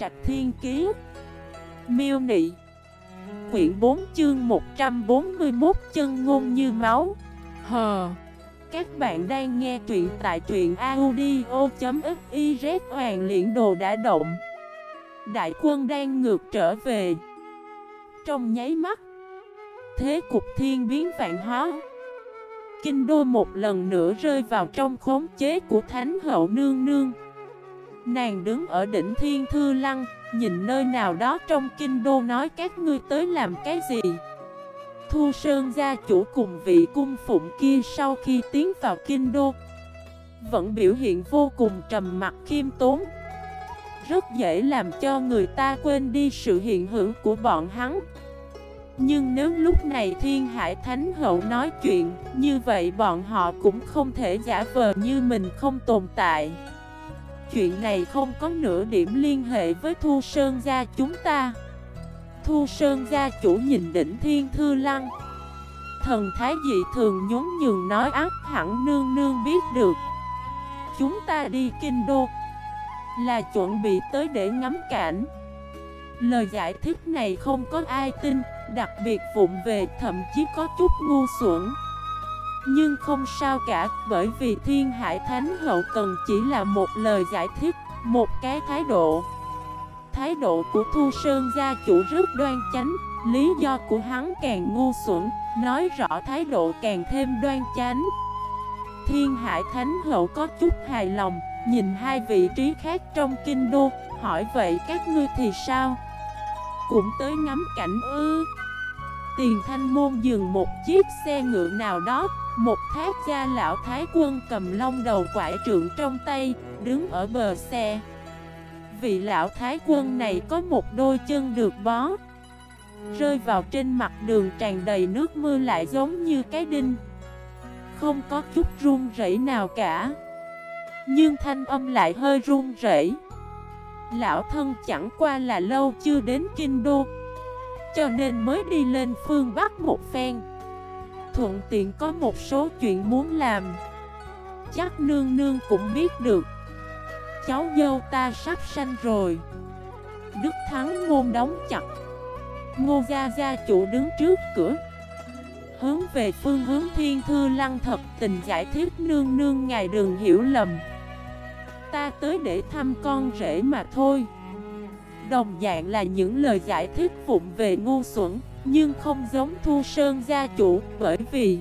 Trạch Thiên Kiế Miêu Nị, Quyển 4 chương 141 chân ngôn như máu. Hờ, Các bạn đang nghe truyện tại truyện audio.xyz Hoàng liễn đồ đã động. Đại quân đang ngược trở về. Trong nháy mắt, Thế cục thiên biến vạn hóa. Kinh đô một lần nữa rơi vào trong khống chế của Thánh hậu nương nương. Nàng đứng ở đỉnh thiên thư lăng, Nhìn nơi nào đó trong kinh đô nói các ngươi tới làm cái gì. Thu Sơn gia chủ cùng vị cung phụng kia sau khi tiến vào kinh đô, Vẫn biểu hiện vô cùng trầm mặc khiêm tốn. Rất dễ làm cho người ta quên đi sự hiện hữu của bọn hắn. Nhưng nếu lúc này Thiên Hải Thánh Hậu nói chuyện Như vậy, bọn họ cũng không thể giả vờ như mình không tồn tại. Chuyện này không có nửa điểm liên hệ với Thu Sơn gia chúng ta. Thu Sơn gia chủ nhìn đỉnh thiên thư lăng. Thần thái dị thường nhún nhường nói ác hẳn nương nương biết được. Chúng ta đi kinh đô. Là chuẩn bị tới để ngắm cảnh. Lời giải thích này không có ai tin, Đặc biệt vụng về thậm chí có chút ngu xuẩn nhưng không sao cả, bởi vì Thiên Hải Thánh Hậu cần chỉ là một lời giải thích, một cái thái độ. Thái độ của Thu Sơn gia chủ rất đoan chánh, lý do của hắn càng ngu xuẩn, nói rõ thái độ càng thêm đoan chánh. Thiên Hải Thánh Hậu có chút hài lòng, nhìn hai vị trí khác trong kinh đô, hỏi vậy các ngươi thì sao? Cũng tới ngắm cảnh ư? Tiền thanh môn dừng một chiếc xe ngựa nào đó một thác gia lão thái quân cầm long đầu quải trượng trong tay, đứng ở bờ xe. Vị lão thái quân này có một đôi chân được bó. Rơi vào trên mặt đường tràn đầy nước mưa lại giống như cái đinh. Không có chút run rẩy nào cả. Nhưng thanh âm lại hơi run rẩy. Lão thân chẳng qua là lâu chưa đến kinh đô Cho nên mới đi lên phương Bắc một phen thuận tiện có một số chuyện muốn làm. Chắc nương nương cũng biết được. Cháu dâu ta sắp sanh rồi. Đức Thắng Ngôn đóng chặt. Ngô Gia Gia chủ đứng trước cửa. Hướng về phương hướng thiên thư lăng thật tình giải thích nương nương ngài đừng hiểu lầm. Ta tới để thăm con rể mà thôi. Đồng dạng là những lời giải thích vụng về ngu xuẩn nhưng không giống Thu Sơn gia chủ, Bởi vì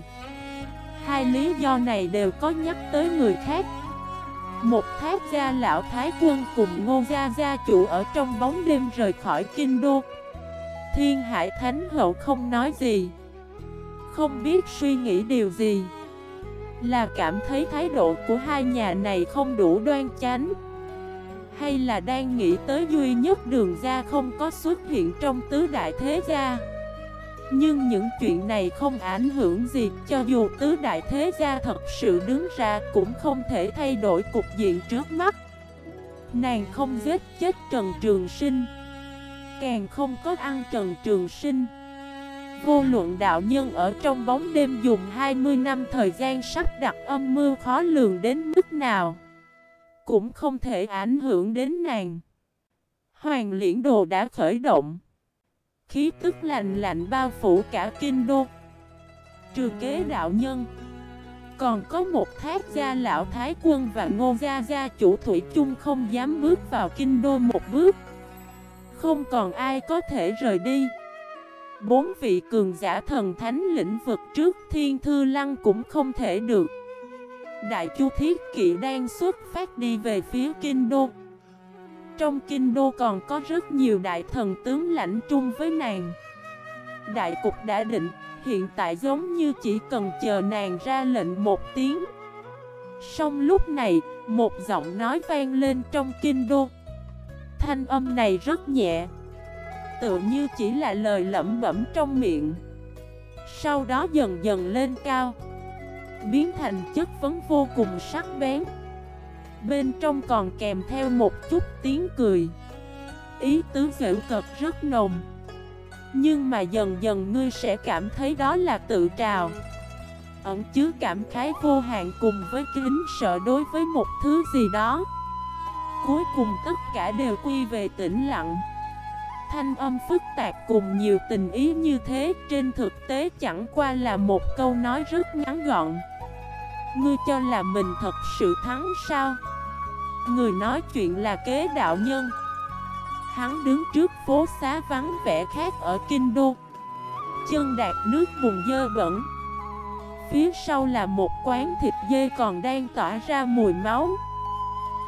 Hai lý do này đều có nhắc tới người khác. Một tháp gia lão thái quân cùng ngô gia gia chủ ở trong bóng đêm rời khỏi kinh đô. Thiên hải thánh hậu không nói gì, Không biết suy nghĩ điều gì, Là cảm thấy thái độ của hai nhà này không đủ đoan chánh, Hay là đang nghĩ tới duy nhất đường ra không có xuất hiện trong tứ đại thế gia nhưng những chuyện này không ảnh hưởng gì, Cho dù tứ đại thế gia thật sự đứng ra Cũng không thể thay đổi cục diện trước mắt. Nàng không giết chết Trần Trường Sinh, Càng không có ăn Trần Trường Sinh. Vô luận đạo nhân ở trong bóng đêm dùng 20 năm thời gian sắp đặt âm mưu khó lường đến mức nào, Cũng không thể ảnh hưởng đến nàng. Hoàng liễn đồ đã khởi động Khí tức lạnh lạnh bao phủ cả kinh đô. Trừ kế đạo nhân, Còn có một thác gia lão thái quân và ngô gia gia chủ thủy chung không dám bước vào kinh đô một bước. Không còn ai có thể rời đi. Bốn vị cường giả thần thánh lĩnh vực trước thiên thư lăng cũng không thể được. Đại chu thiết kỵ đang xuất phát đi về phía kinh đô trong kinh đô còn có rất nhiều đại thần tướng lãnh trung với nàng. Đại cục đã định, hiện tại giống như chỉ cần chờ nàng ra lệnh một tiếng. Xong lúc này, một giọng nói vang lên trong kinh đô Thanh âm này rất nhẹ Tự như chỉ là lời lẩm bẩm trong miệng. Sau đó dần dần lên cao Biến thành chất vấn vô cùng sắc bén. Bên trong còn kèm theo một chút tiếng cười. Ý tứ giễu cực rất nồng. Nhưng mà dần dần ngươi sẽ cảm thấy đó là tự trào. Ẩn chứa cảm khái vô hạn cùng với kính sợ đối với một thứ gì đó. Cuối cùng tất cả đều quy về tĩnh lặng. Thanh âm phức tạp cùng nhiều tình ý như thế Trên thực tế chẳng qua là một câu nói rất ngắn gọn. Ngươi cho là mình thật sự thắng sao? Người nói chuyện là kế đạo nhân. Hắn đứng trước phố xá vắng vẻ khác ở Kinh Đô. Chân đạp nước bùn dơ bẩn. Phía sau là một quán thịt dê còn đang tỏa ra mùi máu.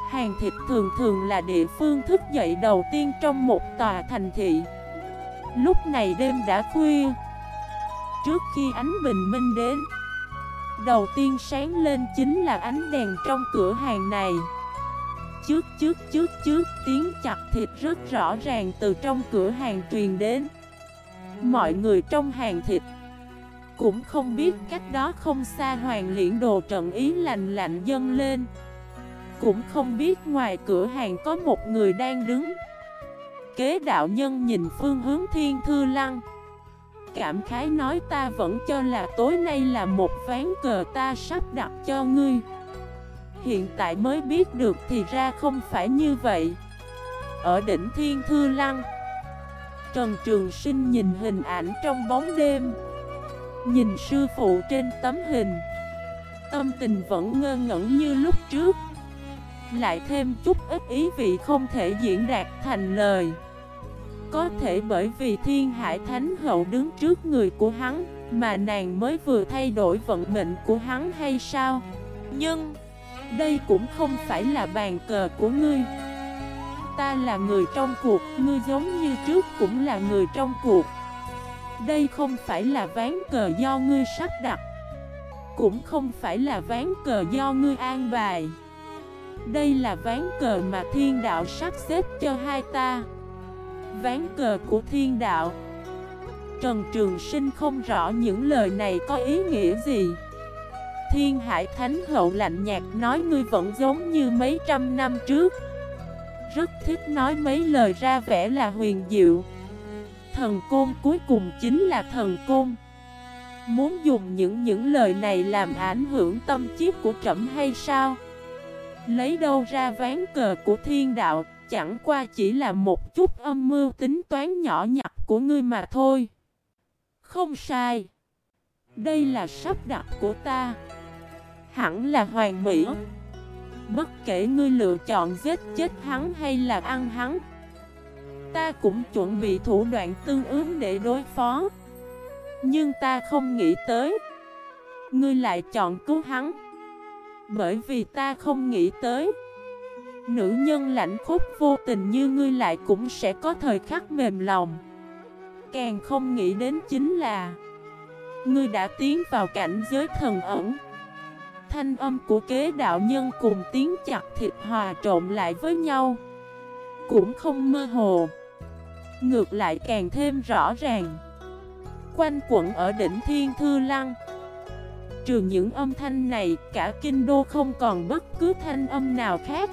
Hàng thịt thường thường là địa phương thức dậy đầu tiên trong một tòa thành thị. Lúc này đêm đã khuya. Trước khi ánh bình minh đến, Đầu tiên sáng lên chính là ánh đèn trong cửa hàng này chước chước chước chước, tiếng chặt thịt rất rõ ràng từ trong cửa hàng truyền đến. Mọi người trong hàng thịt Cũng không biết cách đó không xa hoàng liễn đồ trận ý lành lạnh dâng lên. Cũng không biết ngoài cửa hàng có một người đang đứng. Kế đạo nhân nhìn phương hướng thiên thư lăng. Cảm khái nói ta vẫn cho là tối nay là một ván cờ ta sắp đặt cho ngươi. Hiện tại mới biết được thì ra không phải như vậy. Ở đỉnh thiên thư lăng, Trần Trường Sinh nhìn hình ảnh trong bóng đêm. Nhìn sư phụ trên tấm hình, Tâm tình vẫn ngơ ngẩn như lúc trước. Lại thêm chút ít ý vị không thể diễn đạt thành lời. Có thể bởi vì thiên hải thánh hậu đứng trước người của hắn Mà nàng mới vừa thay đổi vận mệnh của hắn hay sao? Nhưng đây cũng không phải là bàn cờ của ngươi. Ta là người trong cuộc, ngươi giống như trước cũng là người trong cuộc. Đây không phải là ván cờ do ngươi sắp đặt Cũng không phải là ván cờ do ngươi an bài. Đây là ván cờ mà thiên đạo sắp xếp cho hai ta. Ván cờ của thiên đạo. Trần Trường Sinh không rõ những lời này có ý nghĩa gì. Thiên Hải Thánh Hậu lạnh nhạt nói, ngươi vẫn giống như mấy trăm năm trước. Rất thích nói mấy lời ra vẻ là huyền diệu. Thần côn cuối cùng chính là thần côn. Muốn dùng những những lời này làm ảnh hưởng tâm trí của trẫm hay sao? Lấy đâu ra ván cờ của thiên đạo, Chẳng qua chỉ là một chút âm mưu tính toán nhỏ nhặt của ngươi mà thôi. Không sai. Đây là sắp đặt của ta. Hẳn là hoàn mỹ. Bất kể ngươi lựa chọn giết chết hắn hay là ăn hắn, Ta cũng chuẩn bị thủ đoạn tương ứng để đối phó. Nhưng ta không nghĩ tới, Ngươi lại chọn cứu hắn. Bởi vì ta không nghĩ tới, Nữ nhân lạnh khúc vô tình như ngươi lại cũng sẽ có thời khắc mềm lòng. Càng không nghĩ đến chính là, Ngươi đã tiến vào cảnh giới thần ẩn. Thanh âm của kế đạo nhân cùng tiếng chặt thịt hòa trộn lại với nhau. Cũng không mơ hồ. Ngược lại càng thêm rõ ràng. Quanh quẩn ở đỉnh thiên thư lăng. Trừ những âm thanh này, Cả kinh đô không còn bất cứ thanh âm nào khác.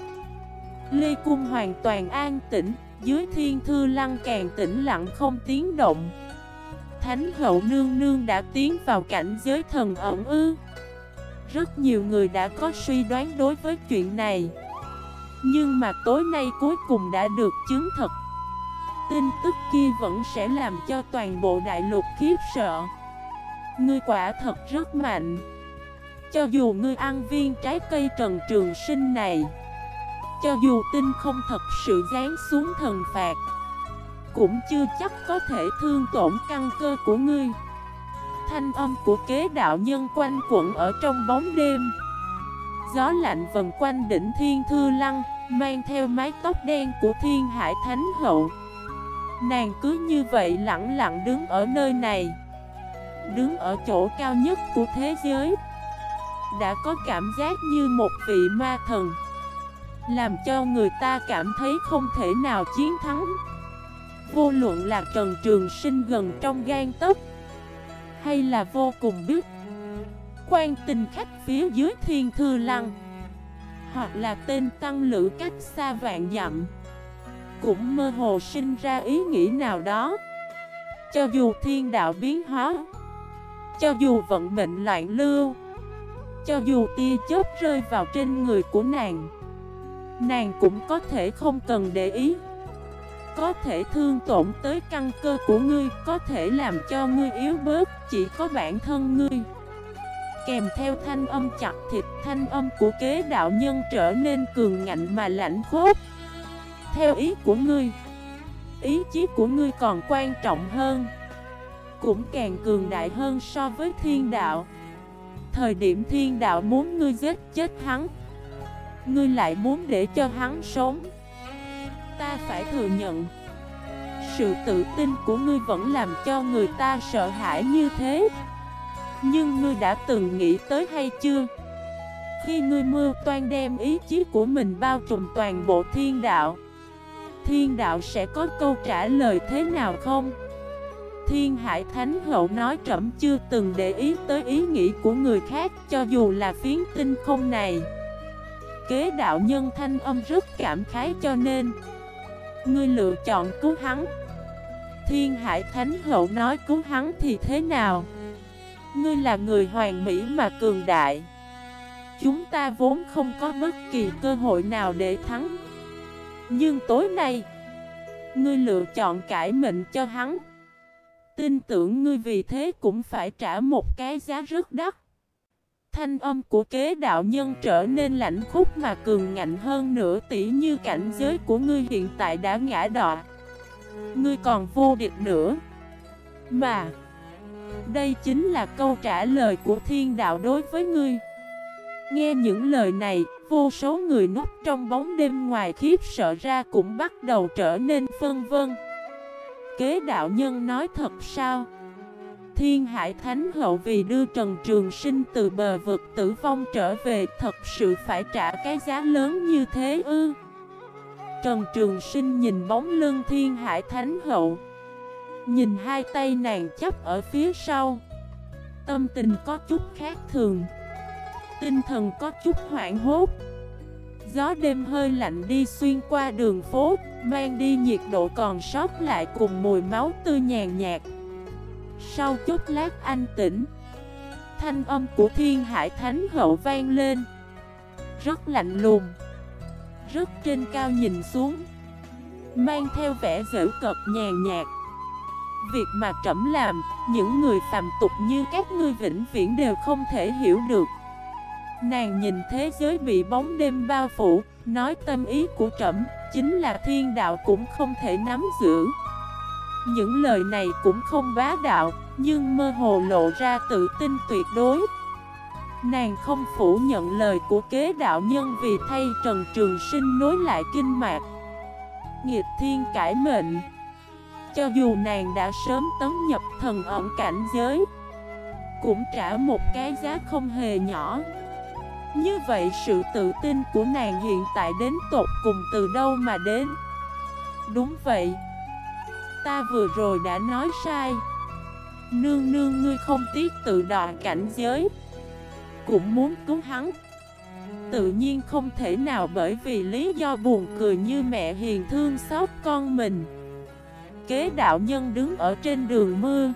Lê Cung hoàn toàn an tĩnh, Dưới thiên thư lăng càng tĩnh lặng không tiếng động. Thánh hậu nương nương đã tiến vào cảnh giới thần ẩn ư rất nhiều người đã có suy đoán đối với chuyện này. Nhưng mà tối nay cuối cùng đã được chứng thực. Tin tức kia vẫn sẽ làm cho toàn bộ đại lục khiếp sợ. Ngươi quả thật rất mạnh. Cho dù ngươi ăn viên trái cây trần trường sinh này, Cho dù tin không thật sự dán xuống thần phạt, Cũng chưa chắc có thể thương tổn căn cơ của ngươi. Thanh âm của kế đạo nhân quanh quẩn ở trong bóng đêm. Gió lạnh vần quanh đỉnh thiên thư lăng, Mang theo mái tóc đen của thiên hải thánh hậu. Nàng cứ như vậy lặng lặng đứng ở nơi này. Đứng ở chỗ cao nhất của thế giới. Đã có cảm giác như một vị ma thần. Làm cho người ta cảm thấy không thể nào chiến thắng. Vô luận là Trần Trường Sinh gần trong gan tấc hay là vô cùng biết? Quan tình khách phía dưới thiên thư lăng. Hoặc là tên tăng lữ cách xa vạn dặm. Cũng mơ hồ sinh ra ý nghĩ nào đó. Cho dù thiên đạo biến hóa, Cho dù vận mệnh loạn lưu, Cho dù tia chớp rơi vào trên người của nàng Nàng cũng có thể không cần để ý. Có thể thương tổn tới căn cơ của ngươi, Có thể làm cho ngươi yếu bớt, Chỉ có bản thân ngươi. Kèm theo thanh âm chặt thịt, Thanh âm của kế đạo nhân trở nên cường ngạnh mà lạnh khốt Theo ý của ngươi, Ý chí của ngươi còn quan trọng hơn, Cũng càng cường đại hơn so với thiên đạo. Thời điểm thiên đạo muốn ngươi giết chết hắn, Ngươi lại muốn để cho hắn sống. Ta phải thừa nhận. Sự tự tin của ngươi vẫn làm cho người ta sợ hãi như thế. Nhưng ngươi đã từng nghĩ tới hay chưa? Khi ngươi mưu toan đem ý chí của mình bao trùm toàn bộ thiên đạo Thiên đạo sẽ có câu trả lời thế nào không? Thiên Hải Thánh Hậu nói trẫm chưa từng để ý tới ý nghĩ của người khác cho dù là phiến tinh không này. Kế đạo nhân thanh âm rất cảm khái cho nên Ngươi lựa chọn cứu hắn. Thiên Hải Thánh Hậu nói cứu hắn thì thế nào? Ngươi là người hoàn mỹ mà cường đại. Chúng ta vốn không có bất kỳ cơ hội nào để thắng. Nhưng tối nay, Ngươi lựa chọn cải mệnh cho hắn. Tin tưởng ngươi vì thế cũng phải trả một cái giá rất đắt. Thanh âm của kế đạo nhân trở nên lạnh khúc mà cường ngạnh hơn nữa tỷ như cảnh giới của ngươi hiện tại đã ngã đọa. Ngươi còn vô địch nữa. Mà, Đây chính là câu trả lời của thiên đạo đối với ngươi. Nghe những lời này, Vô số người núp trong bóng đêm ngoài khiếp sợ ra cũng bắt đầu trở nên phân vân. Kế đạo nhân nói thật sao? Thiên Hải Thánh Hậu vì đưa Trần Trường Sinh từ bờ vực tử vong trở về, thật sự phải trả cái giá lớn như thế ư? Trần Trường Sinh nhìn bóng lưng Thiên Hải Thánh Hậu, Nhìn hai tay nàng chấp ở phía sau. Tâm tình có chút khác thường, Tinh thần có chút hoảng hốt. Gió đêm hơi lạnh đi xuyên qua đường phố, Mang đi nhiệt độ còn sót lại cùng mùi máu tươi nhàn nhạt sau chút lát anh tỉnh. Thanh âm của thiên hải thánh hậu vang lên. Rất lạnh lùng. Rất trên cao nhìn xuống. Mang theo vẻ dễ cợt nhàn nhạt. Việc mà trẫm làm, Những người phàm tục như các ngươi vĩnh viễn đều không thể hiểu được. Nàng nhìn thế giới bị bóng đêm bao phủ, Nói tâm ý của trẫm, Chính là thiên đạo cũng không thể nắm giữ những lời này cũng không bá đạo, nhưng mơ hồ lộ ra tự tin tuyệt đối. Nàng không phủ nhận lời của kế đạo nhân vì thay Trần Trường Sinh nối lại kinh mạc. Nghiệt thiên cải mệnh Cho dù nàng đã sớm tấn nhập thần ẩn cảnh giới Cũng trả một cái giá không hề nhỏ Như vậy sự tự tin của nàng hiện tại đến tột cùng từ đâu mà đến Đúng vậy Ta vừa rồi đã nói sai. Nương nương, ngươi không tiếc tự đọa cảnh giới. Cũng muốn cứu hắn. Tự nhiên không thể nào bởi vì lý do buồn cười như mẹ hiền thương xót con mình. Kế đạo nhân đứng ở trên đường mưa.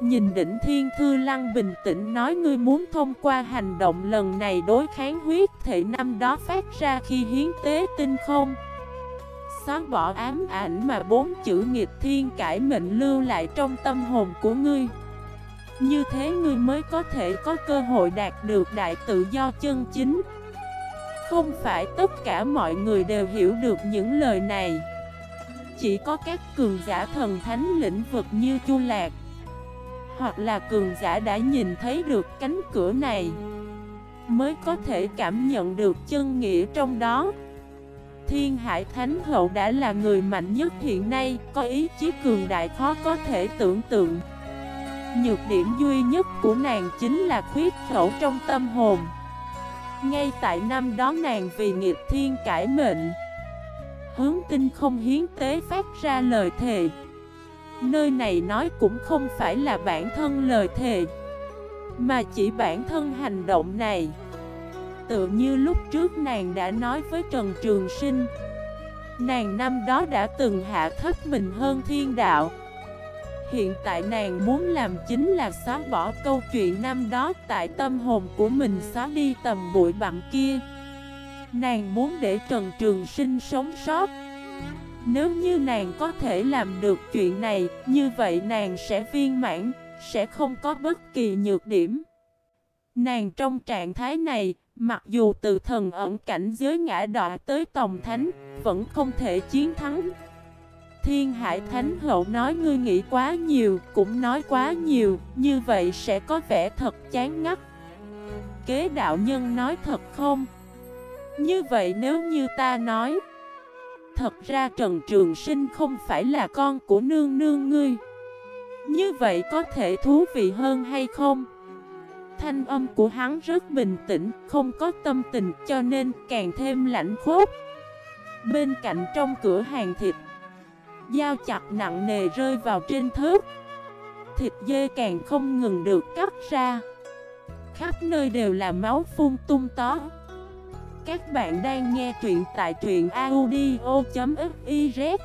Nhìn đỉnh thiên thư lăng bình tĩnh nói ngươi muốn thông qua hành động lần này đối kháng huyết thể năm đó phát ra khi hiến tế tinh không xóa bỏ ám ảnh mà bốn chữ nghịch thiên cải mệnh lưu lại trong tâm hồn của ngươi. Như thế ngươi mới có thể có cơ hội đạt được đại tự do chân chính. Không phải tất cả mọi người đều hiểu được những lời này. Chỉ có các cường giả thần thánh lĩnh vực như Chu Lạc Hoặc là cường giả đã nhìn thấy được cánh cửa này Mới có thể cảm nhận được chân nghĩa trong đó. Thiên Hải Thánh Hậu đã là người mạnh nhất hiện nay, có ý chí cường đại khó có thể tưởng tượng. Nhược điểm duy nhất của nàng chính là khuyết khẩu trong tâm hồn. Ngay tại năm đó nàng vì nghiệp thiên cải mệnh, hướng tinh không hiến tế phát ra lời thề. Nơi này nói cũng không phải là bản thân lời thề, mà chỉ bản thân hành động này. Tự như lúc trước nàng đã nói với Trần Trường Sinh. Nàng năm đó đã từng hạ thấp mình hơn thiên đạo. Hiện tại nàng muốn làm chính là xóa bỏ câu chuyện năm đó Tại tâm hồn của mình xóa đi tầm bụi bặm kia. Nàng muốn để Trần Trường Sinh sống sót. Nếu như nàng có thể làm được chuyện này, Như vậy nàng sẽ viên mãn, Sẽ không có bất kỳ nhược điểm. Nàng trong trạng thái này Mặc dù từ thần ẩn cảnh giới ngã đọa tới Tòng Thánh, Vẫn không thể chiến thắng. Thiên Hải Thánh Hậu nói ngươi nghĩ quá nhiều, Cũng nói quá nhiều, Như vậy sẽ có vẻ thật chán ngắt. Kế đạo nhân nói thật không? Như vậy nếu như ta nói, Thật ra Trần Trường Sinh không phải là con của nương nương ngươi. Như vậy có thể thú vị hơn hay không? Thanh âm của hắn rất bình tĩnh, không có tâm tình cho nên càng thêm lạnh khốc Bên cạnh trong cửa hàng thịt Dao chặt nặng nề rơi vào trên thớt. Thịt dê càng không ngừng được cắt ra. Khắp nơi đều là máu phun tung tó Các bạn đang nghe truyện tại truyện audio.fif